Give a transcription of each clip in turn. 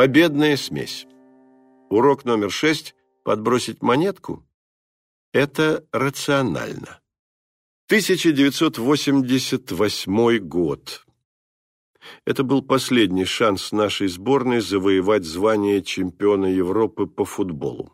Победная смесь. Урок номер шесть – подбросить монетку – это рационально. 1988 год. Это был последний шанс нашей сборной завоевать звание чемпиона Европы по футболу.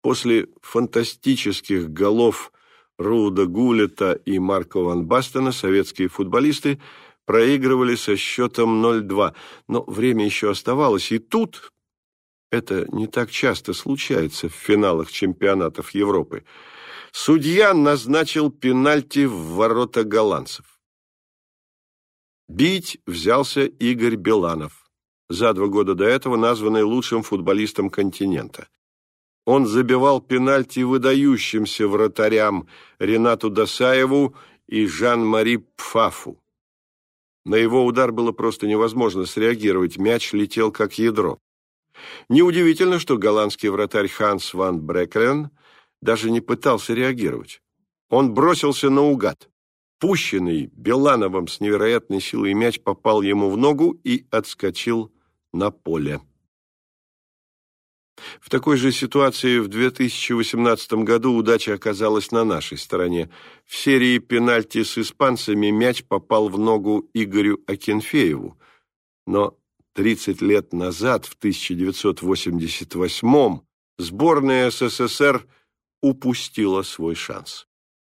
После фантастических голов Руда Гулета и Марко Ван Бастена советские футболисты проигрывали со счетом 0-2, но время еще оставалось, и тут, это не так часто случается в финалах чемпионатов Европы, судья назначил пенальти в ворота голландцев. Бить взялся Игорь Беланов, за два года до этого названный лучшим футболистом континента. Он забивал пенальти выдающимся вратарям Ренату Досаеву и Жан-Мари Пфафу. На его удар было просто невозможно среагировать, мяч летел как ядро. Неудивительно, что голландский вратарь Ханс ван Брекелен даже не пытался реагировать. Он бросился наугад. Пущенный Белановым с невероятной силой мяч попал ему в ногу и отскочил на поле. В такой же ситуации в 2018 году удача оказалась на нашей стороне. В серии пенальти с испанцами мяч попал в ногу Игорю Акинфееву. Но 30 лет назад, в 1988 сборная СССР упустила свой шанс.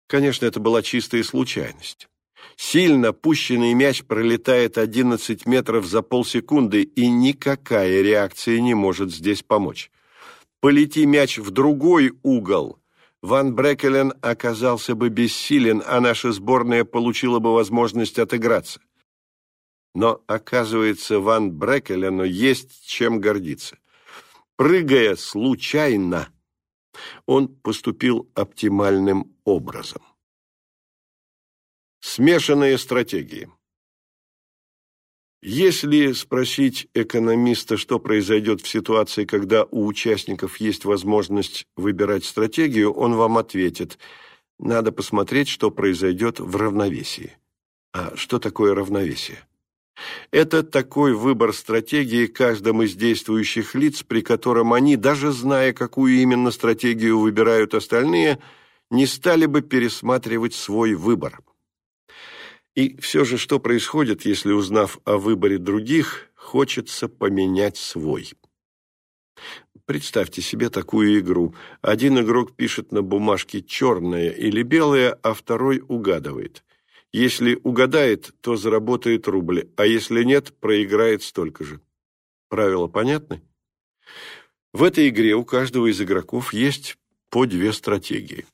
Конечно, это была чистая случайность. Сильно пущенный мяч пролетает 11 метров за полсекунды, и никакая реакция не может здесь помочь. Полети мяч в другой угол, Ван Брекелен оказался бы бессилен, а наша сборная получила бы возможность отыграться. Но, оказывается, Ван Брекелену есть чем гордиться. Прыгая случайно, он поступил оптимальным образом. Смешанные стратегии. Если спросить экономиста, что произойдет в ситуации, когда у участников есть возможность выбирать стратегию, он вам ответит, надо посмотреть, что произойдет в равновесии. А что такое равновесие? Это такой выбор стратегии каждым из действующих лиц, при котором они, даже зная, какую именно стратегию выбирают остальные, не стали бы пересматривать свой выбор. И все же, что происходит, если, узнав о выборе других, хочется поменять свой? Представьте себе такую игру. Один игрок пишет на бумажке черное или белое, а второй угадывает. Если угадает, то заработает рубль, а если нет, проиграет столько же. Правила понятны? В этой игре у каждого из игроков есть по две стратегии.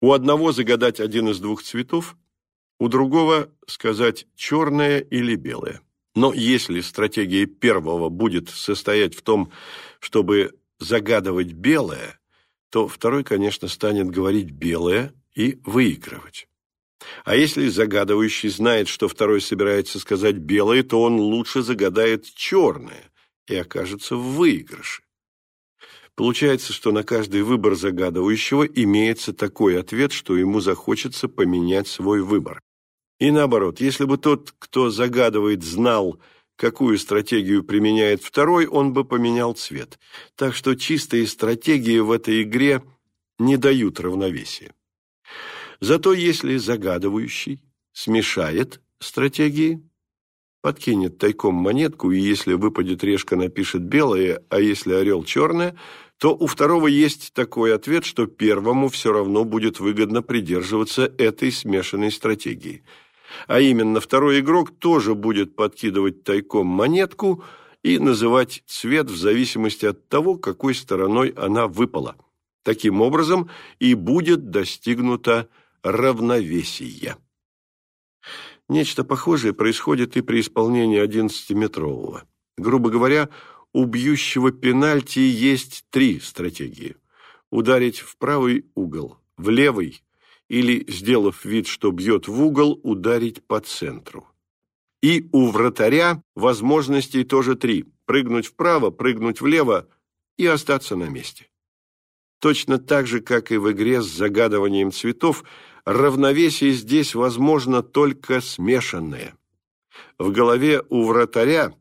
У одного загадать один из двух цветов, у другого сказать черное или белое. Но если стратегия первого будет состоять в том, чтобы загадывать белое, то второй, конечно, станет говорить белое и выигрывать. А если загадывающий знает, что второй собирается сказать белое, то он лучше загадает черное и окажется в выигрыше. Получается, что на каждый выбор загадывающего имеется такой ответ, что ему захочется поменять свой выбор. И наоборот, если бы тот, кто загадывает, знал, какую стратегию применяет второй, он бы поменял цвет. Так что чистые стратегии в этой игре не дают равновесия. Зато если загадывающий смешает стратегии, подкинет тайком монетку, и если выпадет решка, напишет белое, а если орел черное, то у второго есть такой ответ, что первому все равно будет выгодно придерживаться этой смешанной стратегии. А именно, второй игрок тоже будет подкидывать тайком монетку и называть цвет в зависимости от того, какой стороной она выпала. Таким образом и будет достигнуто равновесия. Нечто похожее происходит и при исполнении 11-метрового. Грубо говоря, у бьющего пенальти есть три стратегии. Ударить в правый угол, в левый или, сделав вид, что бьет в угол, ударить по центру. И у вратаря возможностей тоже три – прыгнуть вправо, прыгнуть влево и остаться на месте. Точно так же, как и в игре с загадыванием цветов, равновесие здесь возможно только смешанное. В голове у вратаря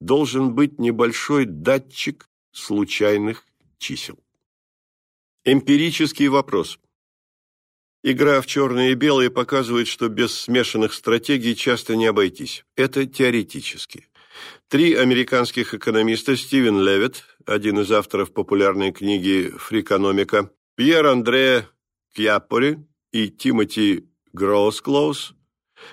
должен быть небольшой датчик случайных чисел. Эмпирический вопрос. Игра в черные и белые показывает, что без смешанных стратегий часто не обойтись. Это теоретически. Три американских экономиста Стивен Левит, один из авторов популярной книги «Фрикономика», Пьер Андре Кьяпори и Тимоти Гроусклоус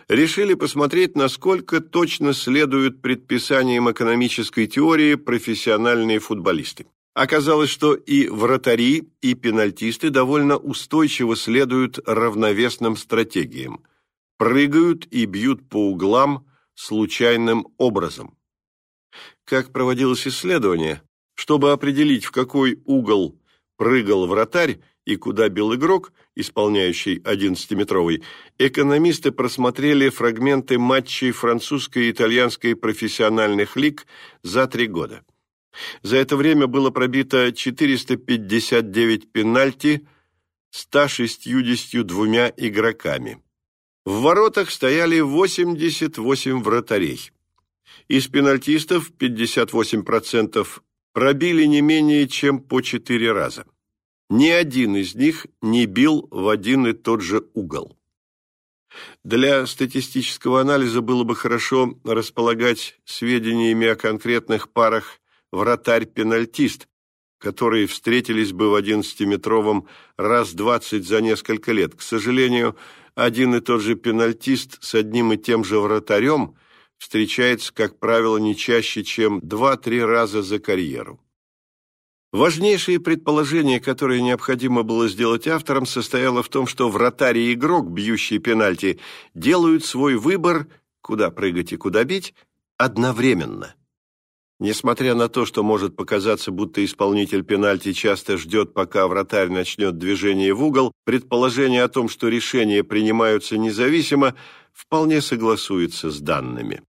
решили посмотреть, насколько точно следуют предписаниям экономической теории профессиональные футболисты. Оказалось, что и вратари, и пенальтисты довольно устойчиво следуют равновесным стратегиям. Прыгают и бьют по углам случайным образом. Как проводилось исследование, чтобы определить, в какой угол прыгал вратарь и куда бил игрок, исполняющий 11-метровый, экономисты просмотрели фрагменты матчей французской и итальянской профессиональных лиг за три года. За это время было пробито 459 пенальти 162 игроками. В воротах стояли 88 вратарей. Из пенальтистов 58% пробили не менее чем по 4 раза. Ни один из них не бил в один и тот же угол. Для статистического анализа было бы хорошо располагать сведениями о конкретных парах вратарь-пенальтист, которые встретились бы в одиннадцатиметровом раз двадцать за несколько лет. К сожалению, один и тот же пенальтист с одним и тем же вратарем встречается, как правило, не чаще, чем два-три раза за карьеру. Важнейшее предположение, которое необходимо было сделать авторам, состояло в том, что вратарь и игрок, бьющий пенальти, делают свой выбор, куда прыгать и куда бить, одновременно – Несмотря на то, что может показаться, будто исполнитель пенальти часто ждет, пока вратарь начнет движение в угол, предположение о том, что решения принимаются независимо, вполне согласуется с данными.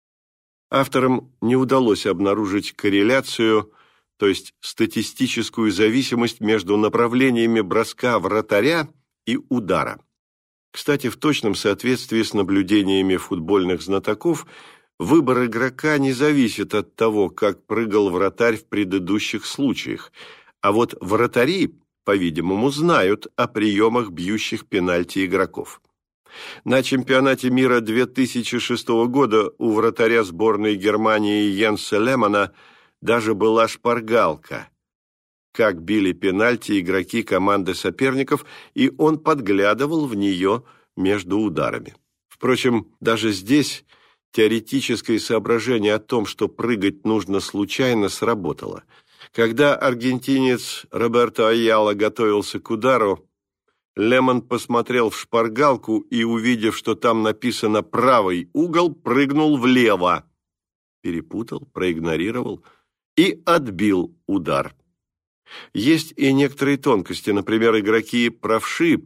Авторам не удалось обнаружить корреляцию, то есть статистическую зависимость между направлениями броска вратаря и удара. Кстати, в точном соответствии с наблюдениями футбольных знатоков – Выбор игрока не зависит от того, как прыгал вратарь в предыдущих случаях, а вот вратари, по-видимому, знают о приемах бьющих пенальти игроков. На чемпионате мира 2006 года у вратаря сборной Германии Йенса Лемона даже была шпаргалка. Как били пенальти игроки команды соперников, и он подглядывал в нее между ударами. Впрочем, даже здесь Теоретическое соображение о том, что прыгать нужно случайно, сработало. Когда аргентинец Роберто Айяла готовился к удару, Лемон посмотрел в шпаргалку и, увидев, что там написано «правый угол», прыгнул влево. Перепутал, проигнорировал и отбил удар. Есть и некоторые тонкости, например, игроки правши,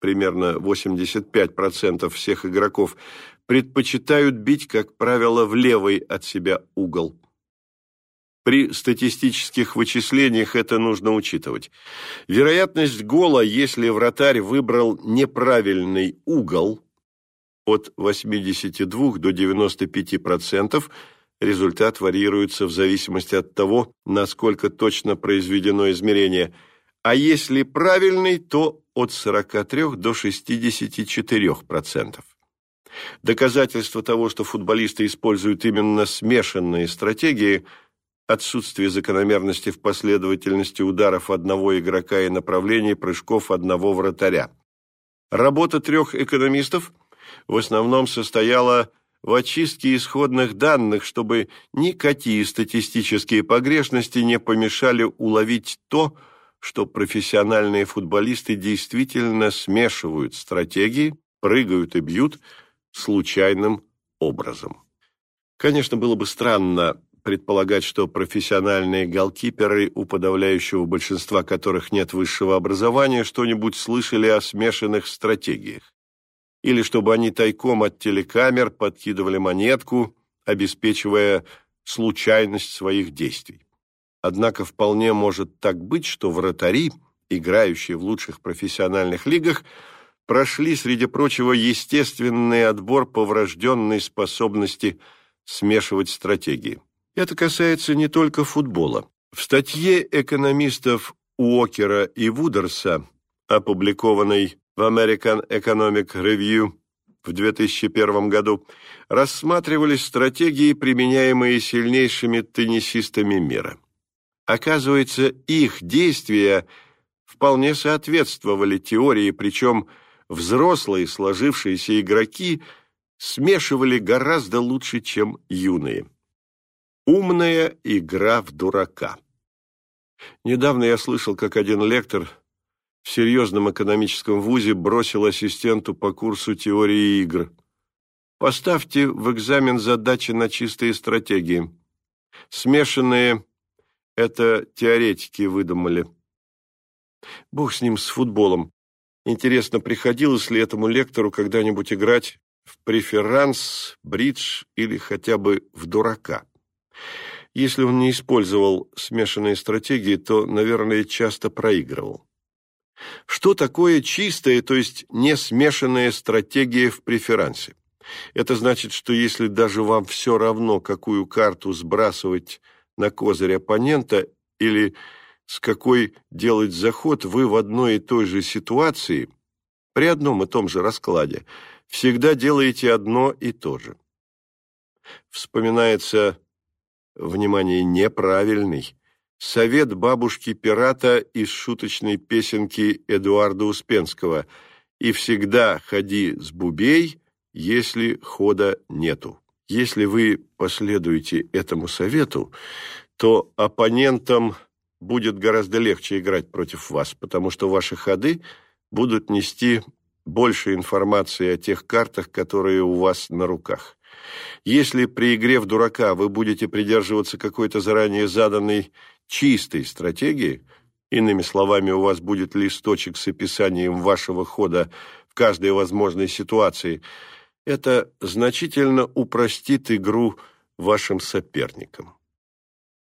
примерно 85% всех игроков, предпочитают бить, как правило, в левый от себя угол. При статистических вычислениях это нужно учитывать. Вероятность гола, если вратарь выбрал неправильный угол, от 82 до 95%, результат варьируется в зависимости от того, насколько точно произведено измерение, а если правильный, то от 43 до 64%. Доказательство того, что футболисты используют именно смешанные стратегии, отсутствие закономерности в последовательности ударов одного игрока и направлений прыжков одного вратаря. Работа трех экономистов в основном состояла в очистке исходных данных, чтобы никакие статистические погрешности не помешали уловить то, что профессиональные футболисты действительно смешивают стратегии, прыгают и бьют – случайным образом. Конечно, было бы странно предполагать, что профессиональные голкиперы, у подавляющего большинства которых нет высшего образования, что-нибудь слышали о смешанных стратегиях. Или чтобы они тайком от телекамер подкидывали монетку, обеспечивая случайность своих действий. Однако вполне может так быть, что вратари, играющие в лучших профессиональных лигах, прошли, среди прочего, естественный отбор по врожденной способности смешивать стратегии. Это касается не только футбола. В статье экономистов Уокера и Вудерса, опубликованной в American Economic Review в 2001 году, рассматривались стратегии, применяемые сильнейшими теннисистами мира. Оказывается, их действия вполне соответствовали теории, причем взрослые сложившиеся игроки смешивали гораздо лучше, чем юные. Умная игра в дурака. Недавно я слышал, как один лектор в серьезном экономическом вузе бросил ассистенту по курсу теории игр. Поставьте в экзамен задачи на чистые стратегии. Смешанные – это теоретики выдумали. Бог с ним, с футболом. Интересно, приходилось ли этому лектору когда-нибудь играть в преферанс, бридж или хотя бы в дурака? Если он не использовал смешанные стратегии, то, наверное, часто проигрывал. Что такое чистая, то есть не смешанная стратегия в преферансе? Это значит, что если даже вам все равно, какую карту сбрасывать на козырь оппонента или с какой делать заход, вы в одной и той же ситуации, при одном и том же раскладе, всегда делаете одно и то же. Вспоминается внимание, неправильный, совет бабушки-пирата из шуточной песенки Эдуарда Успенского «И всегда ходи с бубей, если хода нету». Если вы последуете этому совету, то оппонентам будет гораздо легче играть против вас, потому что ваши ходы будут нести больше информации о тех картах, которые у вас на руках. Если при игре в дурака вы будете придерживаться какой-то заранее заданной чистой стратегии, иными словами, у вас будет листочек с описанием вашего хода в каждой возможной ситуации, это значительно упростит игру вашим соперникам.